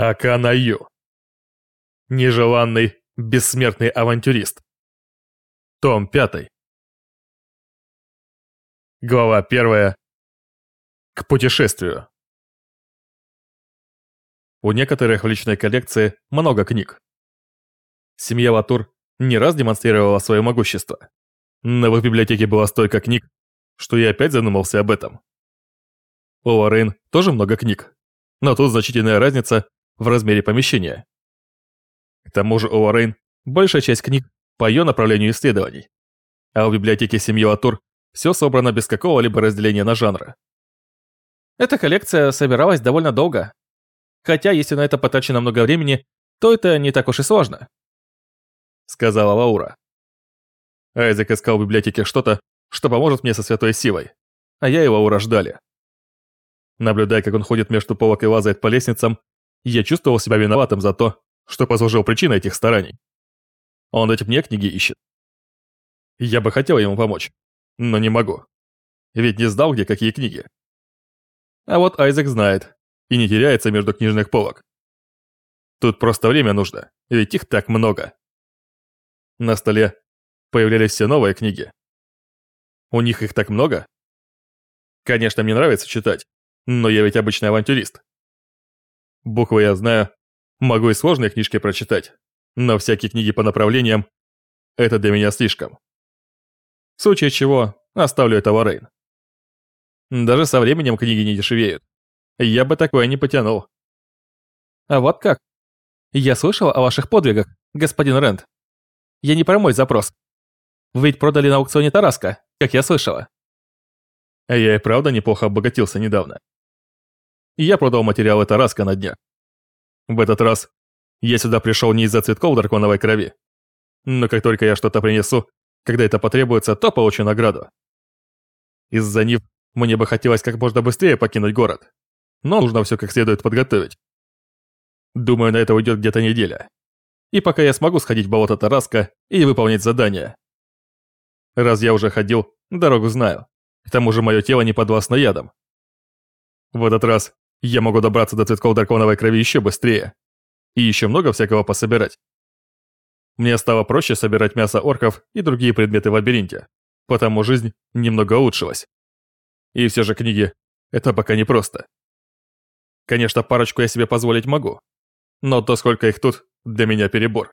Акана Ю. Нежеланный, бессмертный авантюрист. Том 5. Глава 1. К путешествию. У некоторых в личной коллекции много книг. Семья Латур не раз демонстрировала свое могущество. Но в библиотеке было столько книг, что я опять задумался об этом. У Лоррейн тоже много книг, но тут значительная разница в размере помещения. К тому же у Лоррейн большая часть книг по ее направлению исследований, а в библиотеке семьи Латур все собрано без какого-либо разделения на жанры. Эта коллекция собиралась довольно долго. Хотя, если на это потрачено много времени, то это не так уж и сложно. Сказала Лаура. Айзек искал в библиотеке что-то, что поможет мне со святой силой, а я и Лаура ждали. Наблюдая, как он ходит между полок и лазает по лестницам, я чувствовал себя виноватым за то, что послужил причиной этих стараний. Он эти мне книги ищет. Я бы хотел ему помочь, но не могу. Ведь не знал, где какие книги. А вот Айзек знает и не теряется между книжных полок. Тут просто время нужно, ведь их так много. На столе появлялись все новые книги. У них их так много? Конечно, мне нравится читать, но я ведь обычный авантюрист. Буквы я знаю, могу и сложные книжки прочитать, но всякие книги по направлениям – это для меня слишком. В случае чего, оставлю это Варейн. Даже со временем книги не дешевеют. Я бы такое не потянул. А вот как? Я слышал о ваших подвигах, господин Рент. Я не про мой запрос. Вы ведь продали на аукционе Тараска, как я слышала. Я и правда неплохо обогатился недавно я продал материалы Тараска на днях. В этот раз я сюда пришел не из-за цветков драконовой крови. Но как только я что-то принесу, когда это потребуется, то получу награду. Из-за них мне бы хотелось как можно быстрее покинуть город. Но нужно все как следует подготовить. Думаю, на это уйдет где-то неделя. И пока я смогу сходить в болото Тараска и выполнить задание. Раз я уже ходил, дорогу знаю. К тому же мое тело не подвластно ядом. В этот раз я могу добраться до цветков драконовой крови еще быстрее. И еще много всякого пособирать. Мне стало проще собирать мясо орков и другие предметы в лабиринте, потому жизнь немного улучшилась. И все же книги – это пока не просто. Конечно, парочку я себе позволить могу, но то, сколько их тут, для меня перебор.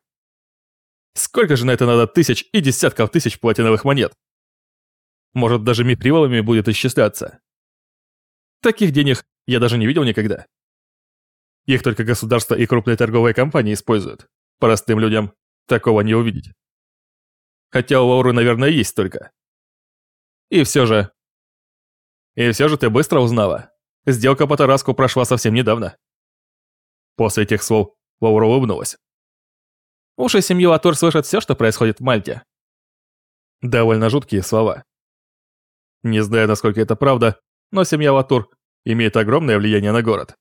Сколько же на это надо тысяч и десятков тысяч платиновых монет? Может, даже мипривалами будет исчисляться. Таких денег я даже не видел никогда. Их только государства и крупные торговые компании используют. Простым людям такого не увидеть. Хотя у Лауры, наверное, есть только. И все же... И все же ты быстро узнала. Сделка по Тараску прошла совсем недавно. После этих слов Лаура улыбнулась. Уши семьи Латур слышат все, что происходит в Мальте. Довольно жуткие слова. Не знаю, насколько это правда, но семья Латур имеет огромное влияние на город.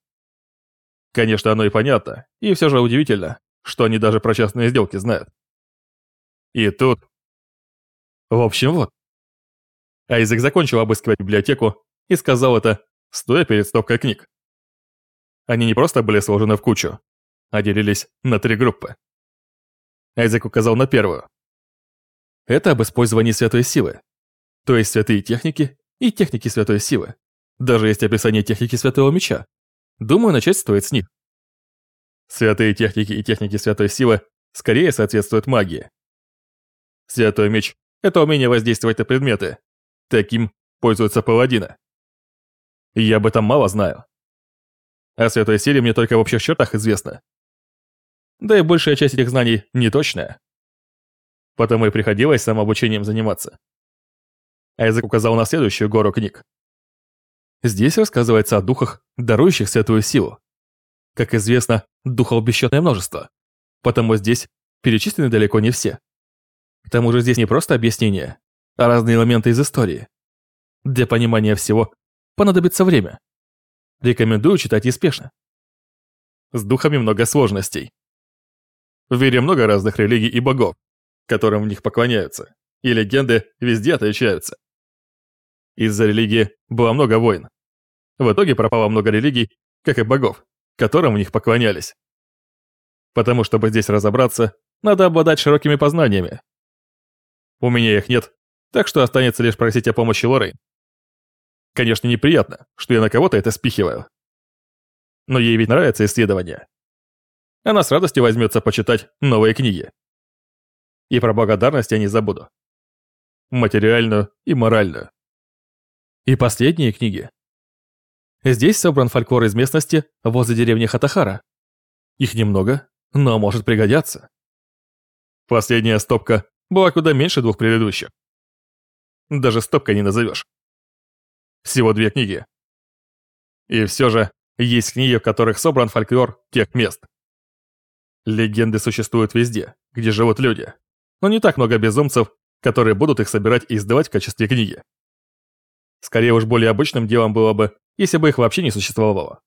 Конечно, оно и понятно, и все же удивительно, что они даже про частные сделки знают. И тут... В общем, вот. Айзек закончил обыскивать библиотеку и сказал это, стоя перед стопкой книг. Они не просто были сложены в кучу, а делились на три группы. Айзек указал на первую. Это об использовании святой силы, то есть святые техники и техники святой силы. Даже есть описание техники Святого Меча. Думаю, начать стоит с них. Святые техники и техники Святой Силы скорее соответствуют магии. Святой Меч – это умение воздействовать на предметы. Таким пользуются паладины. Я об этом мало знаю. О Святой Силе мне только в общих чертах известно. Да и большая часть этих знаний неточная. Потому и приходилось самообучением заниматься. Айзек указал на следующую гору книг. Здесь рассказывается о духах, дарующих святую силу. Как известно, духов бесчетное множество, потому здесь перечислены далеко не все. К тому же здесь не просто объяснения, а разные элементы из истории. Для понимания всего понадобится время. Рекомендую читать неспешно. С духами много сложностей. В мире много разных религий и богов, которым в них поклоняются, и легенды везде отличаются. Из-за религии было много войн. В итоге пропало много религий, как и богов. которым в них поклонялись. Потому чтобы здесь разобраться, надо обладать широкими познаниями. У меня их нет, так что останется лишь просить о помощи Лоррейн. Конечно, неприятно, что я на кого-то это спихиваю. Но ей ведь нравятся исследования. Она с радостью возьмется почитать новые книги. И про благодарность я не забуду. Материальную и моральную. И последние книги. Здесь собран фольклор из местности возле деревни Хатахара. Их немного, но может пригодятся. Последняя стопка была куда меньше двух предыдущих. Даже стопкой не назовешь. Всего две книги. И все же есть книги, в которых собран фольклор тех мест. Легенды существуют везде, где живут люди, но не так много безумцев, которые будут их собирать и издавать в качестве книги. Скорее уж более обычным делом было бы, если бы их вообще не существовало.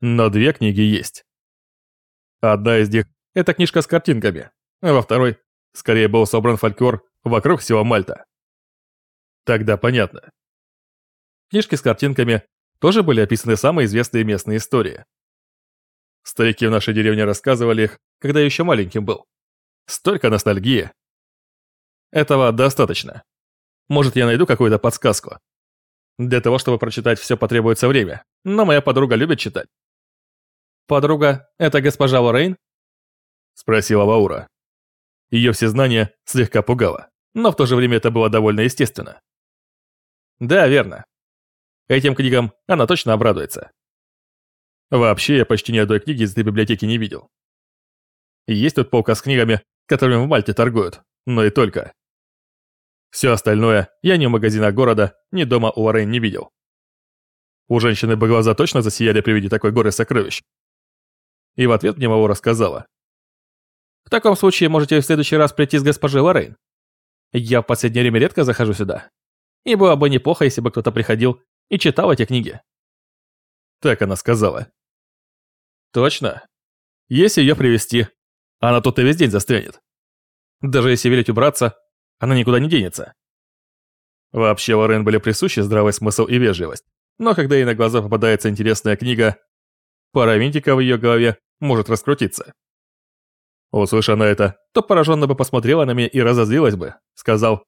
Но две книги есть. Одна из них – это книжка с картинками, а во второй скорее был собран фольклор вокруг всего Мальта. Тогда понятно. Книжки с картинками тоже были описаны самые известные местные истории. Старики в нашей деревне рассказывали их, когда я еще маленьким был. Столько ностальгии. Этого достаточно. Может, я найду какую-то подсказку. Для того, чтобы прочитать все, потребуется время, но моя подруга любит читать. «Подруга – это госпожа Лоррейн?» – спросила Ваура. Ее всезнание слегка пугало, но в то же время это было довольно естественно. Да, верно. Этим книгам она точно обрадуется. Вообще, я почти ни одной книги из этой библиотеки не видел. Есть тут полка с книгами, которыми в Мальте торгуют, но и только. Все остальное я ни в магазинах города, ни дома у Лоррейн не видел. У женщины бы глаза точно засияли при виде такой горы сокровищ. И в ответ мне Маву рассказала. В таком случае можете в следующий раз прийти с госпожей Лоррейн. Я в последнее время редко захожу сюда. И было бы неплохо, если бы кто-то приходил и читал эти книги. Так она сказала. Точно. Если ее привести, она тут и весь день застрянет. Даже если велеть убраться, она никуда не денется. Вообще, Лорен были присущи здравый смысл и вежливость. Но когда ей на глаза попадается интересная книга, пара винтика в ее голове может раскрутиться. Услыша на это, то пораженно бы посмотрела на меня и разозлилась бы, сказал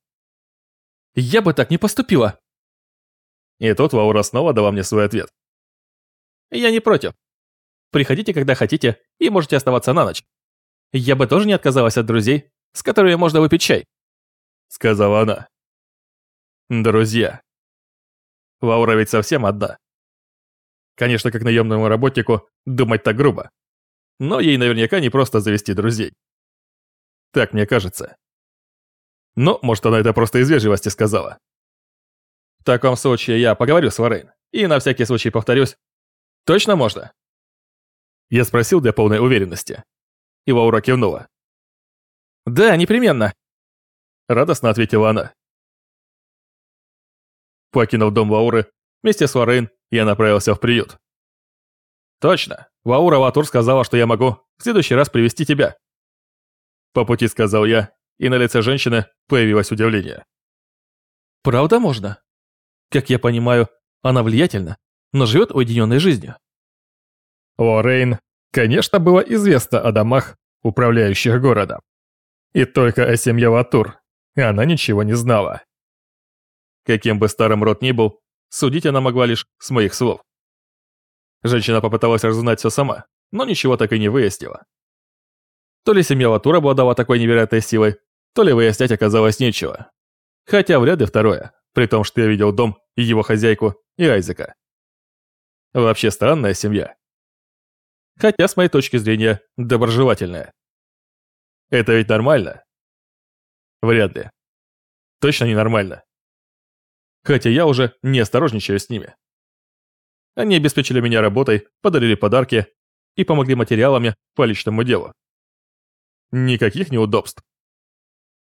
«Я бы так не поступила!» И тут Ваура снова дала мне свой ответ. «Я не против. Приходите, когда хотите, и можете оставаться на ночь. Я бы тоже не отказалась от друзей, с которыми можно выпить чай», — сказала она. «Друзья. Ваура ведь совсем одна. Конечно, как наемному работнику, думать так грубо. Но ей наверняка не просто завести друзей. Так мне кажется. Но, может, она это просто из вежливости сказала. В таком случае я поговорю с Варейн. И на всякий случай повторюсь. Точно можно? Я спросил для полной уверенности. И Ваура кивнула. «Да, непременно», — радостно ответила она. Покинув дом Вауры, вместе с Варейн я направился в приют. «Точно, Ваура Ватур сказала, что я могу в следующий раз привести тебя». По пути сказал я, и на лице женщины появилось удивление. «Правда можно?» Как я понимаю, она влиятельна, но живет уединенной жизнью. Лоррейн, конечно, было известно о домах, управляющих городом. И только о семье Латур она ничего не знала. Каким бы старым род ни был, судить она могла лишь с моих слов. Женщина попыталась разузнать все сама, но ничего так и не выяснила. То ли семья Латур обладала такой невероятной силой, то ли выяснять оказалось нечего. Хотя вряд ли второе, при том, что я видел дом и его хозяйку, и Айзека. Вообще странная семья. Хотя, с моей точки зрения, доброжелательная. Это ведь нормально? Вряд ли. Точно не нормально. Хотя я уже не осторожничаю с ними. Они обеспечили меня работой, подарили подарки и помогли материалами по личному делу. Никаких неудобств.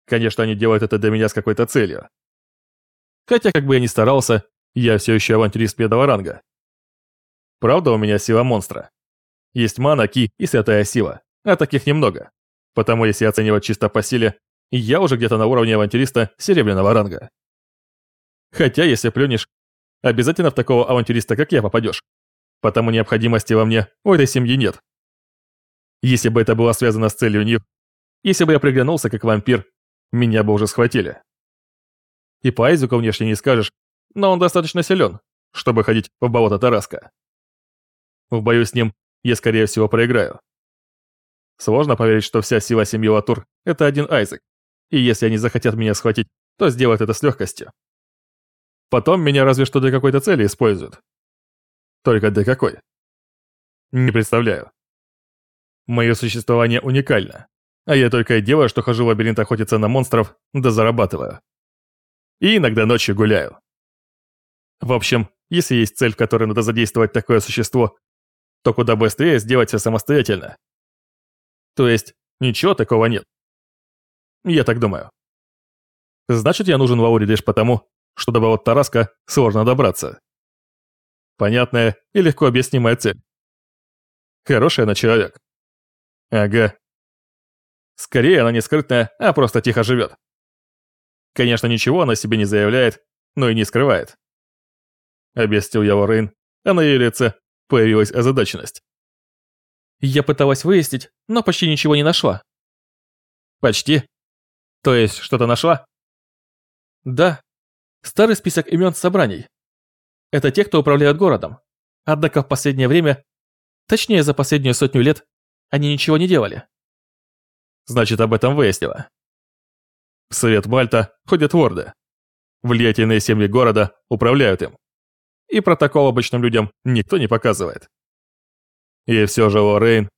Конечно, они делают это для меня с какой-то целью. Хотя, как бы я ни старался, я все еще авантюрист медного ранга. Правда, у меня сила монстра. Есть мана, ки и святая сила, а таких немного. Потому если оценивать чисто по силе, я уже где-то на уровне авантюриста серебряного ранга. Хотя, если плюнешь, обязательно в такого авантюриста, как я, попадешь. потому необходимости во мне у этой семьи нет. Если бы это было связано с целью них, если бы я приглянулся как вампир, меня бы уже схватили. И по Айзеку внешне не скажешь, но он достаточно силен, чтобы ходить в болото Тараска. В бою с ним я, скорее всего, проиграю. Сложно поверить, что вся сила семьи Латур – это один Айзек, и если они захотят меня схватить, то сделают это с легкостью. Потом меня разве что для какой-то цели используют. Только для какой? Не представляю. Мое существование уникально, а я только и делаю, что хожу в лабиринт охотиться на монстров, да зарабатываю. И иногда ночью гуляю. В общем, если есть цель, в которой надо задействовать такое существо, то куда быстрее сделать все самостоятельно. То есть, ничего такого нет. Я так думаю. Значит, я нужен Вауре лишь потому, что до болот Тараска сложно добраться. Понятная и легко объяснимая цель. Хорошая она человек. Ага. Скорее, она не скрытная, а просто тихо живет. Конечно, ничего она себе не заявляет, но и не скрывает. Объяснил я Лоррейн, а на ее лице появилась озадаченность. Я пыталась выяснить, но почти ничего не нашла. Почти? То есть, что-то нашла? Да. Старый список имен собраний. Это те, кто управляют городом. Однако в последнее время, точнее за последнюю сотню лет, они ничего не делали. Значит, об этом выяснила. В Совет Мальта ходят ворды. Влиятельные семьи города управляют им. И протокол обычным людям никто не показывает. И все же Лоррейн...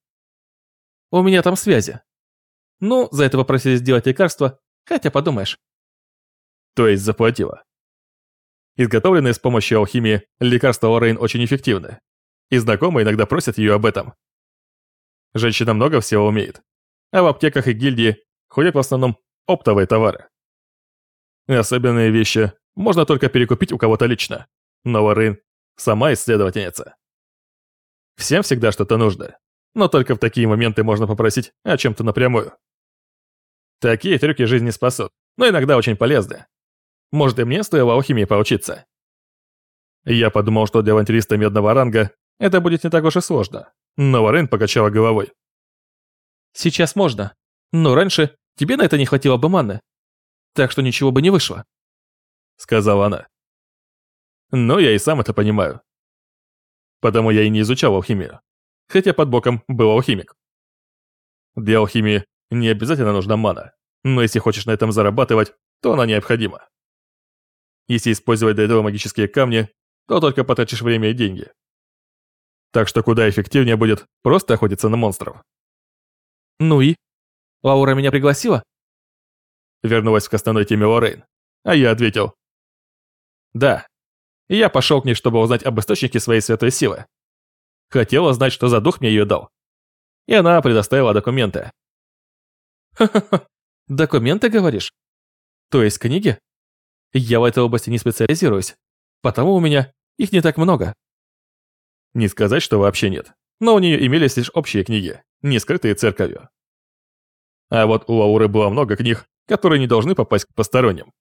У меня там связи. Ну, за это попросили сделать лекарство, хотя подумаешь. То есть заплатила. Изготовленные с помощью алхимии лекарства Лоррейн очень эффективны. И знакомые иногда просят ее об этом. Женщина много всего умеет. А в аптеках и гильдии ходят в основном оптовые товары. особенные вещи можно только перекупить у кого-то лично. Но Лоррейн сама исследовательница. Всем всегда что-то нужно. Но только в такие моменты можно попросить о чем-то напрямую. Такие трюки жизни спасут, но иногда очень полезны. Может, и мне стоило алхимии поучиться. Я подумал, что для авантюриста медного ранга это будет не так уж и сложно, но Варен покачала головой. «Сейчас можно, но раньше тебе на это не хватило бы маны, так что ничего бы не вышло», — сказала она. Но я и сам это понимаю. Потому я и не изучал алхимию, хотя под боком был алхимик. Для алхимии не обязательно нужна мана, но если хочешь на этом зарабатывать, то она необходима. Если использовать для этого магические камни, то только потратишь время и деньги. Так что куда эффективнее будет просто охотиться на монстров. Ну и? Лаура меня пригласила? Вернулась к основной теме Лоррейн, а я ответил. Да. И я пошел к ней, чтобы узнать об источнике своей святой силы. Хотела знать, что за дух мне ее дал. И она предоставила документы. Ха-ха-ха, документы, говоришь? То есть книги? Я в этой области не специализируюсь, потому у меня их не так много. Не сказать, что вообще нет, но у нее имелись лишь общие книги, не скрытые церковью. А вот у Лауры было много книг, которые не должны попасть к посторонним.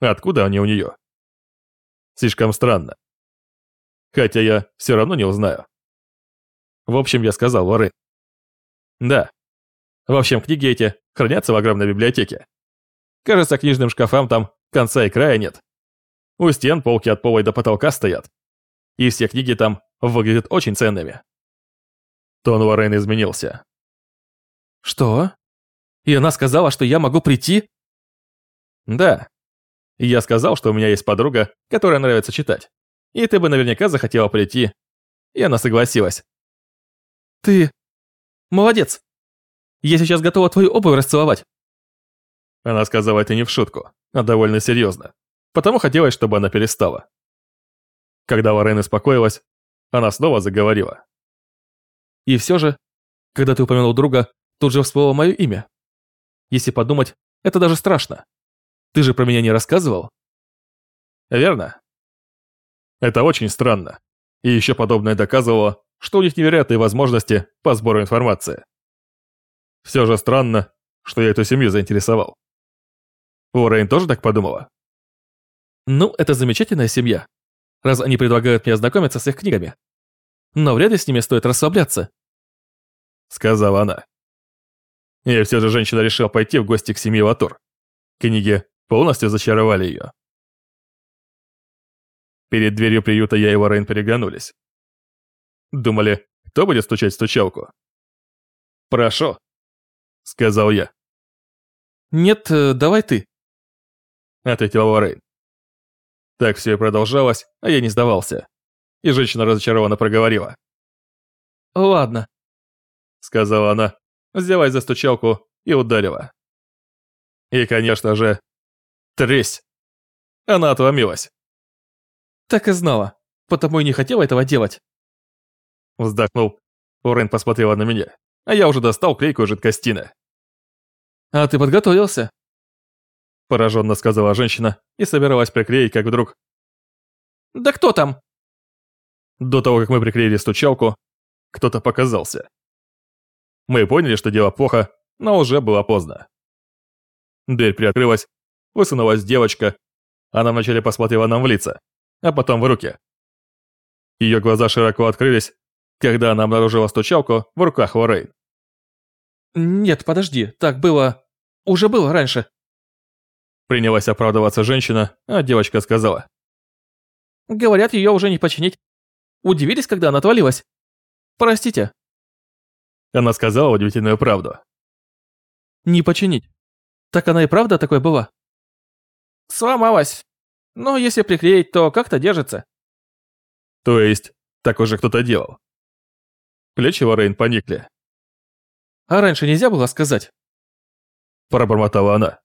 Откуда они у нее? Слишком странно. Хотя я все равно не узнаю. В общем, я сказал Лоры. Да. В общем, книги эти хранятся в огромной библиотеке. Кажется, книжным шкафам там конца и края нет. У стен полки от пола до потолка стоят. И все книги там выглядят очень ценными. Тон Уоррен изменился. «Что? И она сказала, что я могу прийти?» «Да. Я сказал, что у меня есть подруга, которая нравится читать. И ты бы наверняка захотела прийти. И она согласилась». «Ты... молодец. Я сейчас готова твою обувь расцеловать». Она сказала это не в шутку, а довольно серьезно. Потому хотелось, чтобы она перестала. Когда Лорен успокоилась, она снова заговорила. И все же, когда ты упомянул друга, тут же всплыло мое имя. Если подумать, это даже страшно. Ты же про меня не рассказывал? Верно. Это очень странно. И еще подобное доказывало, что у них невероятные возможности по сбору информации. Все же странно, что я эту семью заинтересовал. Уоррейн тоже так подумала? Ну, это замечательная семья. Раз они предлагают мне ознакомиться с их книгами, но вряд ли с ними стоит расслабляться. Сказала она. И все же женщина решила пойти в гости к семье Латур. Книги полностью зачаровали ее. Перед дверью приюта я и Лорен переглянулись. Думали, кто будет стучать в стучалку? «Прошу», — сказал я. «Нет, э, давай ты», — ответила Лорен. Так все и продолжалось, а я не сдавался. И женщина разочарованно проговорила. «Ладно», — сказала она, взялась за стучалку и ударила. И, конечно же, тресь. Она отломилась. Так и знала, потому и не хотела этого делать. Вздохнул. Лорен посмотрела на меня, а я уже достал клейкую жидкостины. «А ты подготовился?» Пораженно сказала женщина и собиралась приклеить, как вдруг... «Да кто там?» До того, как мы приклеили стучалку, кто-то показался. Мы поняли, что дело плохо, но уже было поздно. Дверь приоткрылась, высунулась девочка. Она вначале посмотрела нам в лица, а потом в руки. Ее глаза широко открылись, когда она обнаружила стучалку в руках Лоррейн. «Нет, подожди, так было... уже было раньше». Принялась оправдываться женщина, а девочка сказала. «Говорят, ее уже не починить. Удивились, когда она отвалилась? Простите». Она сказала удивительную правду. «Не починить. Так она и правда такой была?» «Сломалась. Но если приклеить, то как-то держится». То есть, так уже кто-то делал. Плечи Лоррейн поникли. «А раньше нельзя было сказать?» Пробормотала она.